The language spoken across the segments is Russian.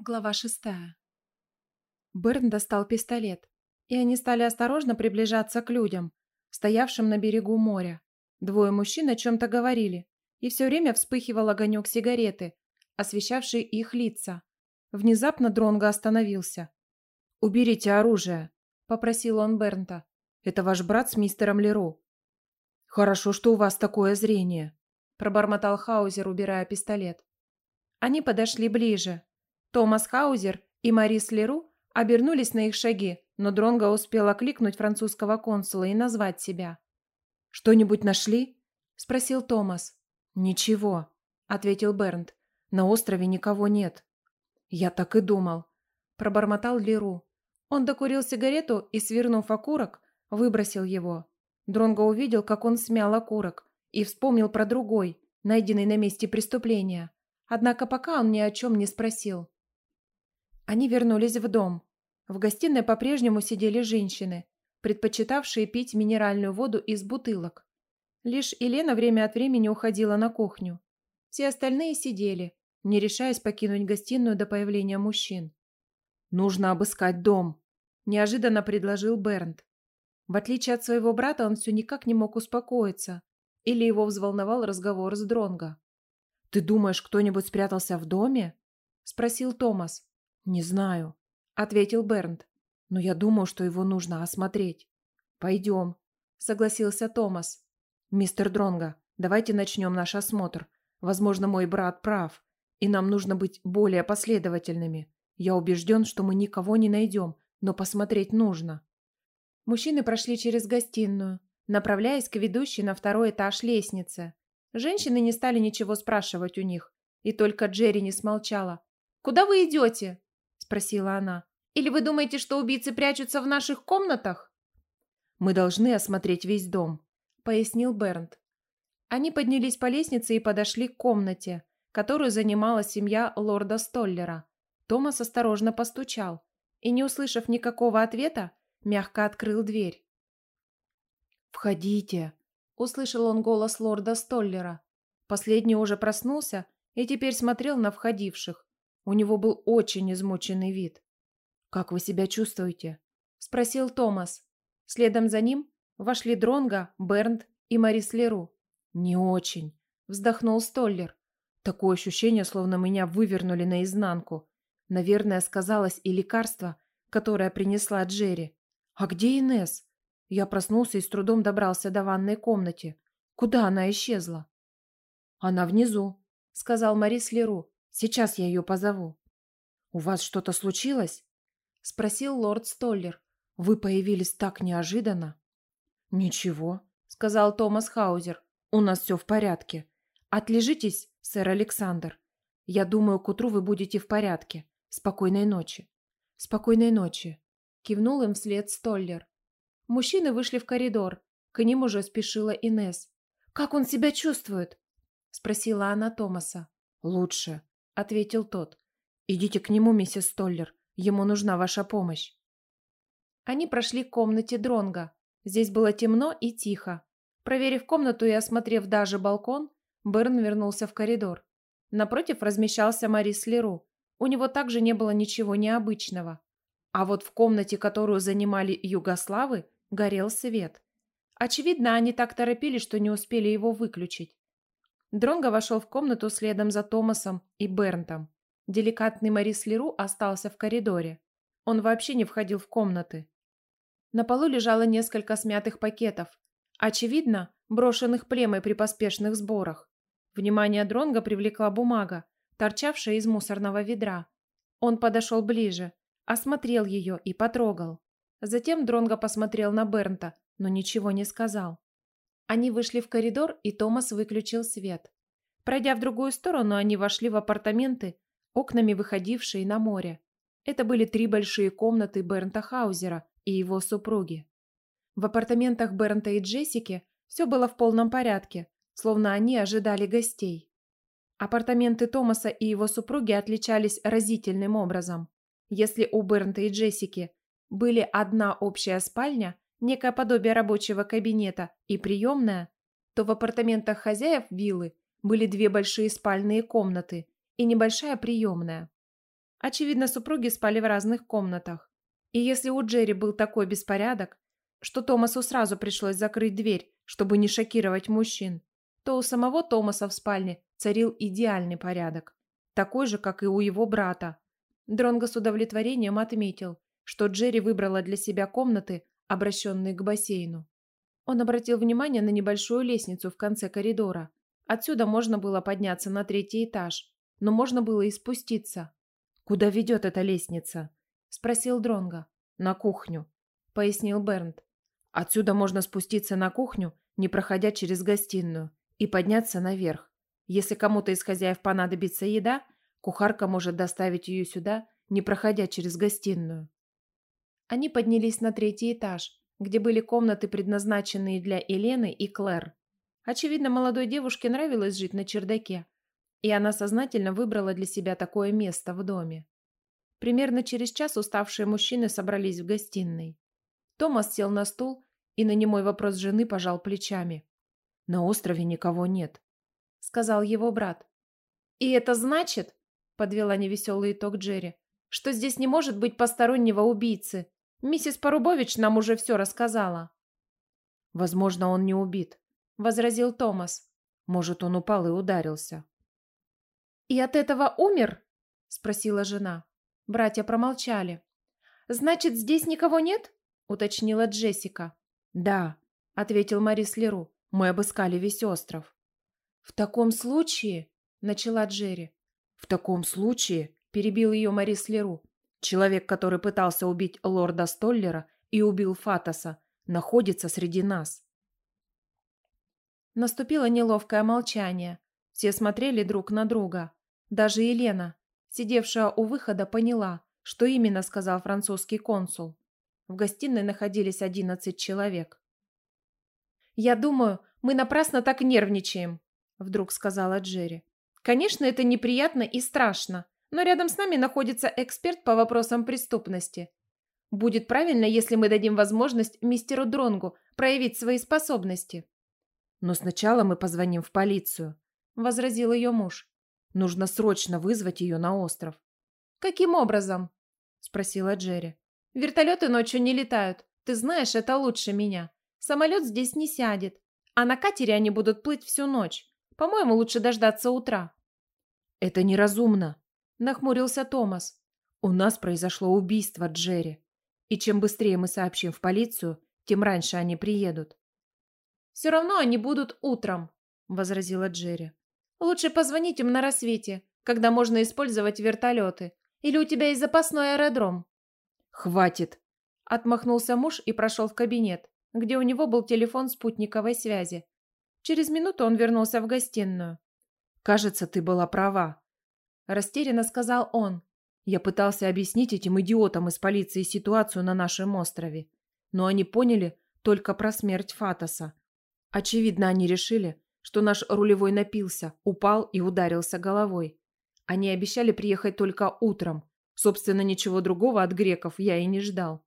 Глава шестая. Берн достал пистолет, и они стали осторожно приближаться к людям, стоявшим на берегу моря. Двое мужчин о чем-то говорили, и все время вспыхивал огонек сигареты, освещавший их лица. Внезапно Дронго остановился. «Уберите оружие», — попросил он Бернта. «Это ваш брат с мистером Леру». «Хорошо, что у вас такое зрение», — пробормотал Хаузер, убирая пистолет. Они подошли ближе. Томас Хаузер и Марис Леру обернулись на их шаги, но Дронго успел окликнуть французского консула и назвать себя. «Что-нибудь нашли?» – спросил Томас. «Ничего», – ответил Бернт. «На острове никого нет». «Я так и думал», – пробормотал Леру. Он докурил сигарету и, свернув окурок, выбросил его. Дронго увидел, как он смял окурок, и вспомнил про другой, найденный на месте преступления. Однако пока он ни о чем не спросил. Они вернулись в дом. В гостиной по-прежнему сидели женщины, предпочитавшие пить минеральную воду из бутылок. Лишь Елена время от времени уходила на кухню. Все остальные сидели, не решаясь покинуть гостиную до появления мужчин. «Нужно обыскать дом», – неожиданно предложил Бернт. В отличие от своего брата, он все никак не мог успокоиться. Или его взволновал разговор с Дронго. «Ты думаешь, кто-нибудь спрятался в доме?» – спросил Томас. «Не знаю», — ответил Бернт. «Но я думаю, что его нужно осмотреть». «Пойдем», — согласился Томас. «Мистер Дронго, давайте начнем наш осмотр. Возможно, мой брат прав, и нам нужно быть более последовательными. Я убежден, что мы никого не найдем, но посмотреть нужно». Мужчины прошли через гостиную, направляясь к ведущей на второй этаж лестницы. Женщины не стали ничего спрашивать у них, и только Джерри не смолчала. «Куда вы идете?» Спросила она. «Или вы думаете, что убийцы прячутся в наших комнатах?» «Мы должны осмотреть весь дом», — пояснил Бернт. Они поднялись по лестнице и подошли к комнате, которую занимала семья лорда Столлера. Томас осторожно постучал и, не услышав никакого ответа, мягко открыл дверь. «Входите», — услышал он голос лорда Столлера. Последний уже проснулся и теперь смотрел на входивших. У него был очень измученный вид. «Как вы себя чувствуете?» – спросил Томас. Следом за ним вошли Дронга, Бернт и Марис Леру. «Не очень», – вздохнул Столлер. «Такое ощущение, словно меня вывернули наизнанку. Наверное, сказалось и лекарство, которое принесла Джерри. А где Инес? Я проснулся и с трудом добрался до ванной комнаты. Куда она исчезла?» «Она внизу», – сказал Марис Леру. Сейчас я ее позову. У вас что-то случилось? Спросил лорд Столлер. Вы появились так неожиданно. Ничего, сказал Томас Хаузер. У нас все в порядке. Отлежитесь, сэр Александр. Я думаю, к утру вы будете в порядке. Спокойной ночи. Спокойной ночи. Кивнул им вслед Столлер. Мужчины вышли в коридор. К ним уже спешила Инес. «Как он себя чувствует?» – спросила она Томаса. «Лучше», ответил тот. «Идите к нему, миссис Столлер. Ему нужна ваша помощь». Они прошли к комнате Дронга. Здесь было темно и тихо. Проверив комнату и осмотрев даже балкон, Берн вернулся в коридор. Напротив размещался Марис Леру. У него также не было ничего необычного. А вот в комнате, которую занимали югославы, горел свет. Очевидно, они так торопились, что не успели его выключить. Дронго вошел в комнату следом за Томасом и Бернтом. Деликатный Марис Леру остался в коридоре. Он вообще не входил в комнаты. На полу лежало несколько смятых пакетов. Очевидно, брошенных племой при поспешных сборах. Внимание Дронга привлекла бумага, торчавшая из мусорного ведра. Он подошел ближе, осмотрел ее и потрогал. Затем Дронго посмотрел на Бернта, но ничего не сказал. Они вышли в коридор, и Томас выключил свет. Пройдя в другую сторону, они вошли в апартаменты, окнами выходившие на море. Это были три большие комнаты Бернта Хаузера и его супруги. В апартаментах Бернта и Джессики все было в полном порядке, словно они ожидали гостей. Апартаменты Томаса и его супруги отличались разительным образом. Если у Бернта и Джессики были одна общая спальня – некое подобие рабочего кабинета и приемная, то в апартаментах хозяев виллы были две большие спальные комнаты и небольшая приемная. Очевидно, супруги спали в разных комнатах. И если у Джерри был такой беспорядок, что Томасу сразу пришлось закрыть дверь, чтобы не шокировать мужчин, то у самого Томаса в спальне царил идеальный порядок, такой же, как и у его брата. Дронго с удовлетворением отметил, что Джерри выбрала для себя комнаты, обращенные к бассейну. Он обратил внимание на небольшую лестницу в конце коридора. Отсюда можно было подняться на третий этаж, но можно было и спуститься. «Куда ведет эта лестница?» – спросил Дронго. «На кухню», – пояснил Бернт. «Отсюда можно спуститься на кухню, не проходя через гостиную, и подняться наверх. Если кому-то из хозяев понадобится еда, кухарка может доставить ее сюда, не проходя через гостиную». Они поднялись на третий этаж, где были комнаты, предназначенные для Елены и Клэр. Очевидно, молодой девушке нравилось жить на чердаке, и она сознательно выбрала для себя такое место в доме. Примерно через час уставшие мужчины собрались в гостиной. Томас сел на стул и на немой вопрос жены пожал плечами. «На острове никого нет», — сказал его брат. «И это значит, — подвела невеселый итог Джерри, — что здесь не может быть постороннего убийцы. Миссис Порубович нам уже все рассказала». «Возможно, он не убит», — возразил Томас. «Может, он упал и ударился». «И от этого умер?» – спросила жена. Братья промолчали. «Значит, здесь никого нет?» – уточнила Джессика. «Да», – ответил Марис Леру. «Мы обыскали весь остров». «В таком случае...» – начала Джерри. «В таком случае...» – перебил ее Марис Леру. «Человек, который пытался убить лорда Столлера и убил Фатоса, находится среди нас». Наступило неловкое молчание. Все смотрели друг на друга. Даже Елена, сидевшая у выхода, поняла, что именно сказал французский консул. В гостиной находились одиннадцать человек. «Я думаю, мы напрасно так нервничаем», – вдруг сказала Джерри. «Конечно, это неприятно и страшно, но рядом с нами находится эксперт по вопросам преступности. Будет правильно, если мы дадим возможность мистеру Дронгу проявить свои способности». «Но сначала мы позвоним в полицию», – возразил ее муж. Нужно срочно вызвать ее на остров. «Каким образом?» – спросила Джерри. «Вертолеты ночью не летают. Ты знаешь, это лучше меня. Самолет здесь не сядет. А на катере они будут плыть всю ночь. По-моему, лучше дождаться утра». «Это неразумно», – нахмурился Томас. «У нас произошло убийство, Джерри. И чем быстрее мы сообщим в полицию, тем раньше они приедут». «Все равно они будут утром», – возразила Джерри. Лучше позвонить им на рассвете, когда можно использовать вертолеты. Или у тебя есть запасной аэродром?» «Хватит!» Отмахнулся муж и прошел в кабинет, где у него был телефон спутниковой связи. Через минуту он вернулся в гостиную. «Кажется, ты была права», – растерянно сказал он. «Я пытался объяснить этим идиотам из полиции ситуацию на нашем острове, но они поняли только про смерть Фатоса. Очевидно, они решили, что наш рулевой напился, упал и ударился головой. Они обещали приехать только утром. Собственно, ничего другого от греков я и не ждал.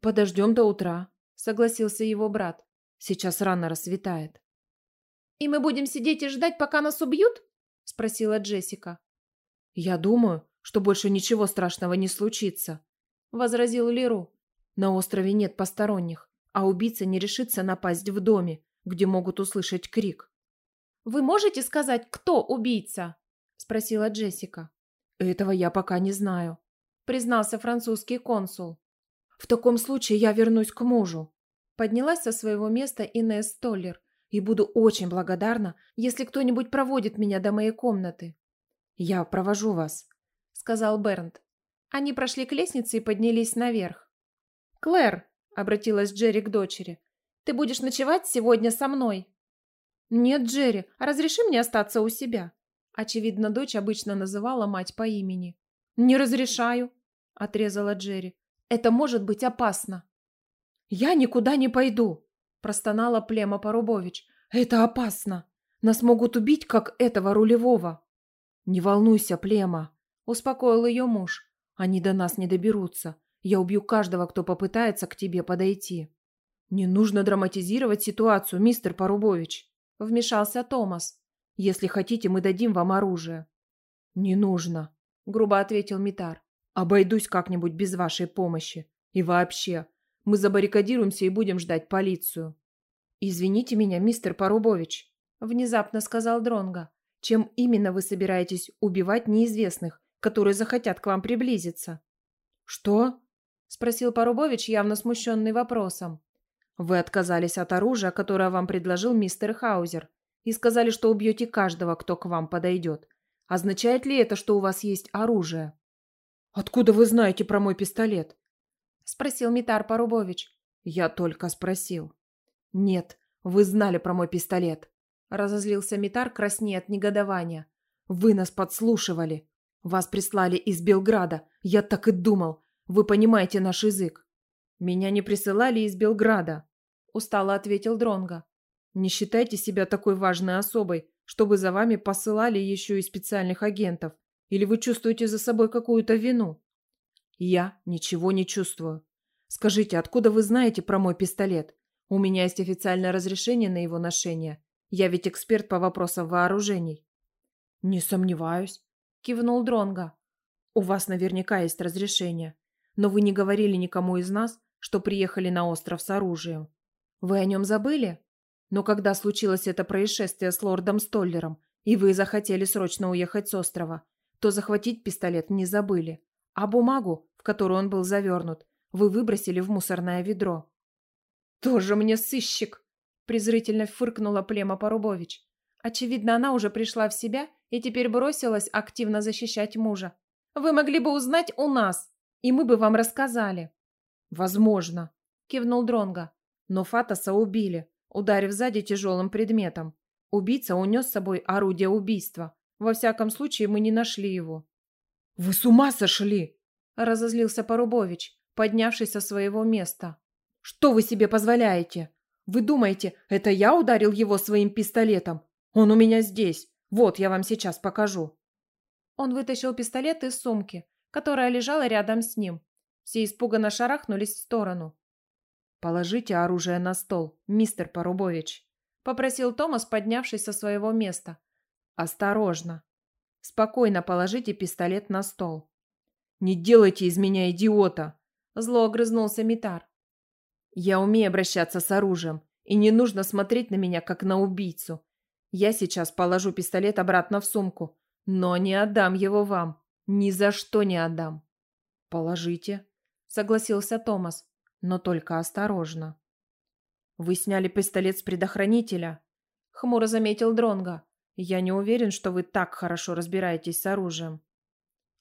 «Подождем до утра», — согласился его брат. «Сейчас рано рассветает». «И мы будем сидеть и ждать, пока нас убьют?» — спросила Джессика. «Я думаю, что больше ничего страшного не случится», — возразил Леру. «На острове нет посторонних, а убийца не решится напасть в доме, где могут услышать крик. «Вы можете сказать, кто убийца?» – спросила Джессика. «Этого я пока не знаю», – признался французский консул. «В таком случае я вернусь к мужу». Поднялась со своего места Инесс Толлер и буду очень благодарна, если кто-нибудь проводит меня до моей комнаты. «Я провожу вас», – сказал Бернт. Они прошли к лестнице и поднялись наверх. «Клэр», – обратилась Джерри к дочери, – «ты будешь ночевать сегодня со мной». «Нет, Джерри, разреши мне остаться у себя». Очевидно, дочь обычно называла мать по имени. «Не разрешаю», – отрезала Джерри. «Это может быть опасно». «Я никуда не пойду», – простонала Плема Порубович. «Это опасно. Нас могут убить, как этого рулевого». «Не волнуйся, Плема», – успокоил ее муж. «Они до нас не доберутся. Я убью каждого, кто попытается к тебе подойти». «Не нужно драматизировать ситуацию, мистер Порубович», – вмешался Томас. «Если хотите, мы дадим вам оружие». «Не нужно», – грубо ответил Митар. «Обойдусь как-нибудь без вашей помощи. И вообще, мы забаррикадируемся и будем ждать полицию». «Извините меня, мистер Порубович», – внезапно сказал Дронга. «Чем именно вы собираетесь убивать неизвестных, которые захотят к вам приблизиться?» «Что?» – спросил Порубович, явно смущенный вопросом. «Вы отказались от оружия, которое вам предложил мистер Хаузер, и сказали, что убьете каждого, кто к вам подойдет. Означает ли это, что у вас есть оружие?» «Откуда вы знаете про мой пистолет?» – спросил Митар Порубович. «Я только спросил». «Нет, вы знали про мой пистолет», – разозлился Митар краснее от негодования. «Вы нас подслушивали. Вас прислали из Белграда. Я так и думал. Вы понимаете наш язык». «Меня не присылали из Белграда», – устало ответил Дронга. «Не считайте себя такой важной особой, чтобы за вами посылали еще и специальных агентов. Или вы чувствуете за собой какую-то вину?» «Я ничего не чувствую. Скажите, откуда вы знаете про мой пистолет? У меня есть официальное разрешение на его ношение. Я ведь эксперт по вопросам вооружений». «Не сомневаюсь», – кивнул Дронга. «У вас наверняка есть разрешение. Но вы не говорили никому из нас, что приехали на остров с оружием. Вы о нем забыли? Но когда случилось это происшествие с лордом Столлером, и вы захотели срочно уехать с острова, то захватить пистолет не забыли. А бумагу, в которую он был завернут, вы выбросили в мусорное ведро. «Тоже мне сыщик!» – презрительно фыркнула Плема Порубович. Очевидно, она уже пришла в себя и теперь бросилась активно защищать мужа. «Вы могли бы узнать у нас, и мы бы вам рассказали». «Возможно», – кивнул Дронга. «Но Фатаса убили ударив сзади тяжелым предметом. Убийца унес с собой орудие убийства. Во всяком случае, мы не нашли его. «Вы с ума сошли!» – разозлился Порубович, поднявшись со своего места. «Что вы себе позволяете? Вы думаете, это я ударил его своим пистолетом? Он у меня здесь. Вот, я вам сейчас покажу». Он вытащил пистолет из сумки, которая лежала рядом с ним. Все испуганно шарахнулись в сторону. «Положите оружие на стол, мистер Порубович», — попросил Томас, поднявшись со своего места. «Осторожно. Спокойно положите пистолет на стол». «Не делайте из меня идиота!» — зло огрызнулся Митар. «Я умею обращаться с оружием, и не нужно смотреть на меня, как на убийцу. Я сейчас положу пистолет обратно в сумку, но не отдам его вам. Ни за что не отдам». «Положите», — согласился Томас но только осторожно. Вы сняли пистолет с предохранителя, хмуро заметил Дронга. Я не уверен, что вы так хорошо разбираетесь с оружием.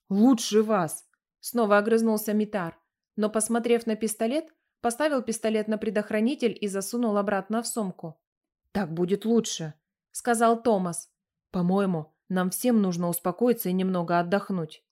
Лучше вас, снова огрызнулся Митар, но посмотрев на пистолет, поставил пистолет на предохранитель и засунул обратно в сумку. Так будет лучше, сказал Томас. По-моему, нам всем нужно успокоиться и немного отдохнуть.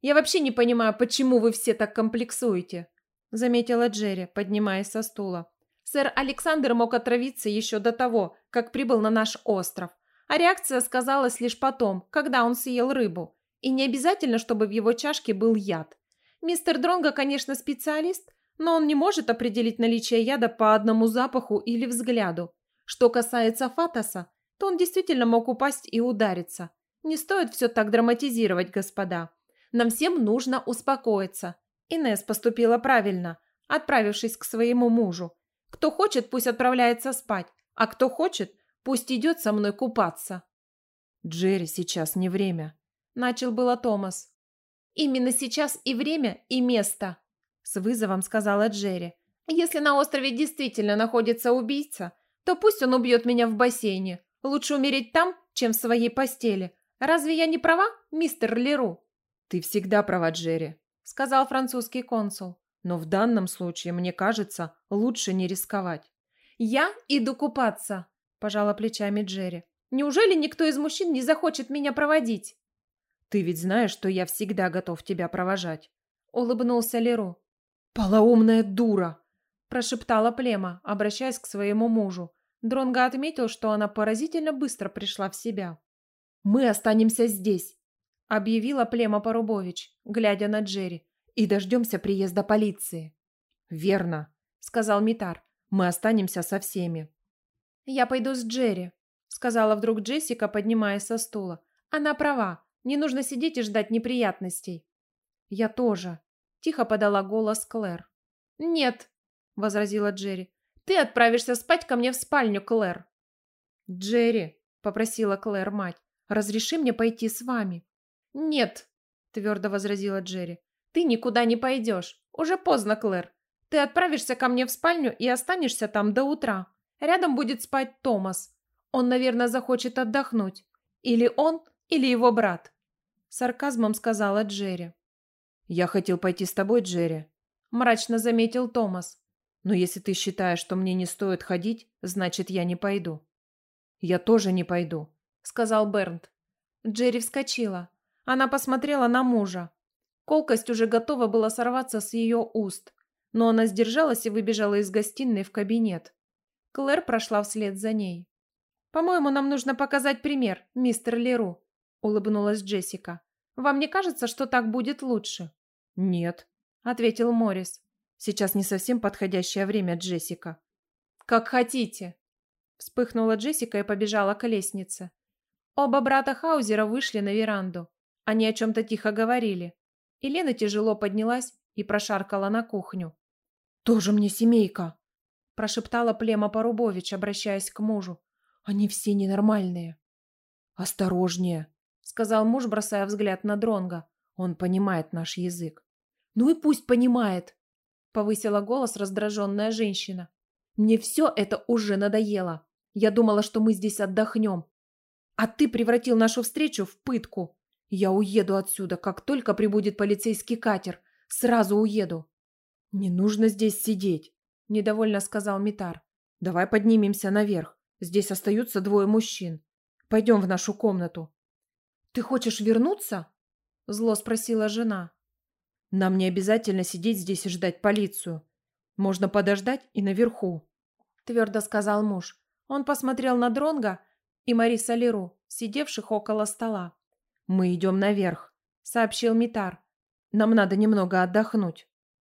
Я вообще не понимаю, почему вы все так комплексуете, заметила Джерри, поднимаясь со стула. Сэр Александр мог отравиться еще до того, как прибыл на наш остров, а реакция сказалась лишь потом, когда он съел рыбу. И не обязательно, чтобы в его чашке был яд. Мистер Дронго, конечно, специалист, но он не может определить наличие яда по одному запаху или взгляду. Что касается Фатаса, то он действительно мог упасть и удариться. Не стоит все так драматизировать, господа. Нам всем нужно успокоиться. Инес поступила правильно, отправившись к своему мужу. Кто хочет, пусть отправляется спать, а кто хочет, пусть идет со мной купаться. Джерри, сейчас не время. Начал было Томас. Именно сейчас и время, и место, с вызовом сказала Джерри. Если на острове действительно находится убийца, то пусть он убьет меня в бассейне. Лучше умереть там, чем в своей постели. Разве я не права, мистер Леру? Ты всегда права, Джерри, — сказал французский консул. «Но в данном случае, мне кажется, лучше не рисковать». «Я иду купаться», — пожала плечами Джерри. «Неужели никто из мужчин не захочет меня проводить?» «Ты ведь знаешь, что я всегда готов тебя провожать», — улыбнулся Леру. «Полоумная дура!» – прошептала Плема, обращаясь к своему мужу. Дронго отметил, что она поразительно быстро пришла в себя. «Мы останемся здесь объявила Плема Порубович, глядя на Джерри, и дождемся приезда полиции. Верно, сказал Митар. Мы останемся со всеми. Я пойду с Джерри, сказала вдруг Джессика, поднимаясь со стула. Она права. Не нужно сидеть и ждать неприятностей. Я тоже. Тихо подала голос Клэр. Нет, возразила Джерри. Ты отправишься спать ко мне в спальню, Клэр. Джерри, попросила Клэр мать, разреши мне пойти с вами. Нет, твердо возразила Джерри. Ты никуда не пойдешь. Уже поздно, Клэр. Ты отправишься ко мне в спальню и останешься там до утра. Рядом будет спать Томас. Он, наверное, захочет отдохнуть. Или он, или его брат. Сарказмом сказала Джерри. «Я хотел пойти с тобой, Джерри», – мрачно заметил Томас. «Но если ты считаешь, что мне не стоит ходить, значит, я не пойду». «Я тоже не пойду», – сказал Бернт. Джерри вскочила. Она посмотрела на мужа. Колкость уже готова была сорваться с ее уст, но она сдержалась и выбежала из гостиной в кабинет. Клэр прошла вслед за ней. «По-моему, нам нужно показать пример, мистер Леру», — улыбнулась Джессика. «Вам не кажется, что так будет лучше?» «Нет», — ответил Моррис. «Сейчас не совсем подходящее время, Джессика». «Как хотите», — вспыхнула Джессика и побежала к лестнице. Оба брата Хаузера вышли на веранду. Они о чем-то тихо говорили. Елена тяжело поднялась и прошаркала на кухню. «Тоже мне семейка!» – прошептала Плема Порубович, обращаясь к мужу. «Они все ненормальные». «Осторожнее!» – сказал муж, бросая взгляд на Дронга. «Он понимает наш язык». «Ну и пусть понимает!» – повысила голос раздраженная женщина. «Мне все это уже надоело. Я думала, что мы здесь отдохнем. А ты превратил нашу встречу в пытку. Я уеду отсюда, как только прибудет полицейский катер. Сразу уеду. Не нужно здесь сидеть, недовольно сказал Митар. Давай поднимемся наверх. Здесь остаются двое мужчин. Пойдем в нашу комнату. Ты хочешь вернуться? Зло спросила жена. Нам не обязательно сидеть здесь и ждать полицию. Можно подождать и наверху, твердо сказал муж. Он посмотрел на Дронга и Мариса Леру, сидевших около стола. «Мы идем наверх», — сообщил Митар. «Нам надо немного отдохнуть».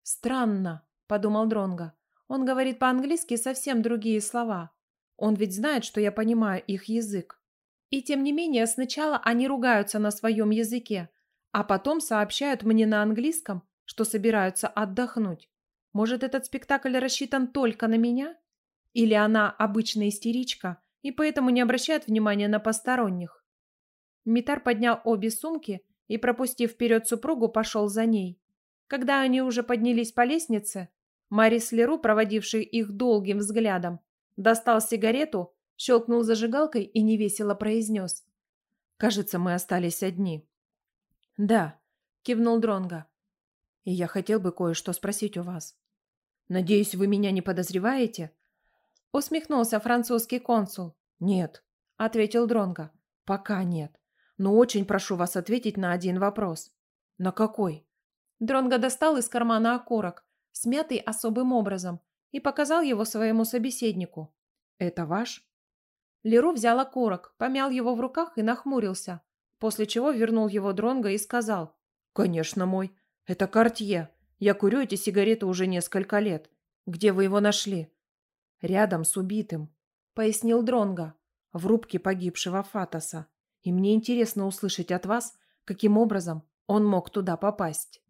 «Странно», — подумал Дронга. «Он говорит по-английски совсем другие слова. Он ведь знает, что я понимаю их язык. И тем не менее, сначала они ругаются на своем языке, а потом сообщают мне на английском, что собираются отдохнуть. Может, этот спектакль рассчитан только на меня? Или она обычная истеричка и поэтому не обращает внимания на посторонних? Митар поднял обе сумки и, пропустив вперед супругу, пошел за ней. Когда они уже поднялись по лестнице, Марис Леру, проводивший их долгим взглядом, достал сигарету, щелкнул зажигалкой и невесело произнес. «Кажется, мы остались одни». «Да», — кивнул Дронга. «И я хотел бы кое-что спросить у вас. Надеюсь, вы меня не подозреваете?» Усмехнулся французский консул. «Нет», — ответил Дронга. «Пока нет но очень прошу вас ответить на один вопрос. На какой? Дронго достал из кармана окурок, смятый особым образом, и показал его своему собеседнику. Это ваш? Леру взял окурок, помял его в руках и нахмурился, после чего вернул его Дронго и сказал. «Конечно мой. Это Кортье. Я курю эти сигареты уже несколько лет. Где вы его нашли?» «Рядом с убитым», — пояснил Дронго, в рубке погибшего Фатоса и мне интересно услышать от вас, каким образом он мог туда попасть.